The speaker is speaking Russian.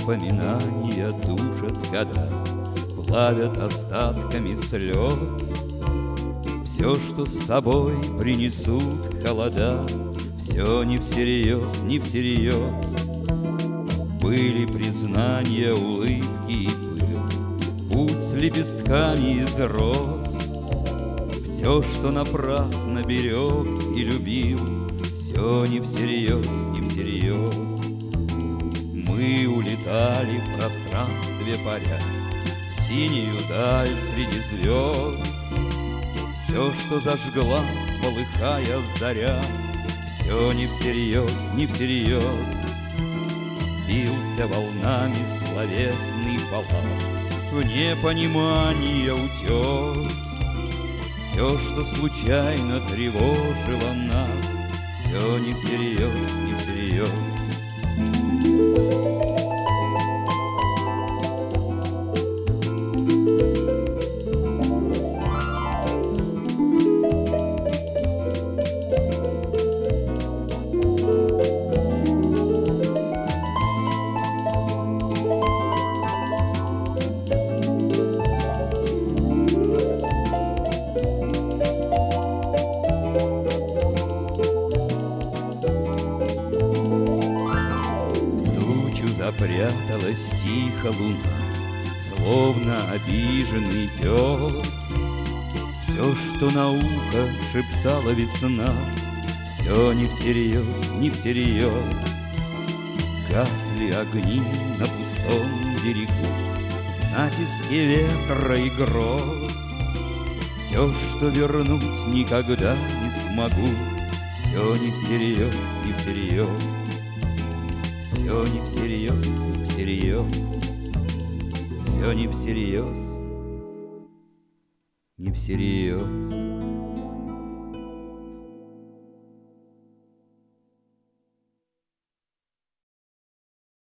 Воспоминания душат года, Плавят остатками слез. Все, что с собой принесут холода, Все не всерьез, не всерьез. Были признания, улыбки и пыль, Путь с лепестками из роз. Все, что напрасно берег и любил, Все не всерьез, не всерьез. Мы улетали в пространстве паря, В синюю даль среди звезд. Все, что зажгла, полыхая заря, Все не всерьез, не всерьез. Бился волнами словесный балласт, В непонимание утес. Все, что случайно тревожило нас, Все не всерьез, не всерьез. Запряталась тихо луна, Словно обиженный пес. Все, что на ухо шептала весна, Все не всерьез, не всерьез. Гасли огни на пустом берегу, В натиске ветра и гроз. Все, что вернуть никогда не смогу, Все не всерьез, не всерьез. Все не всерьез, всерьез, Все не всерьез, не всерьез.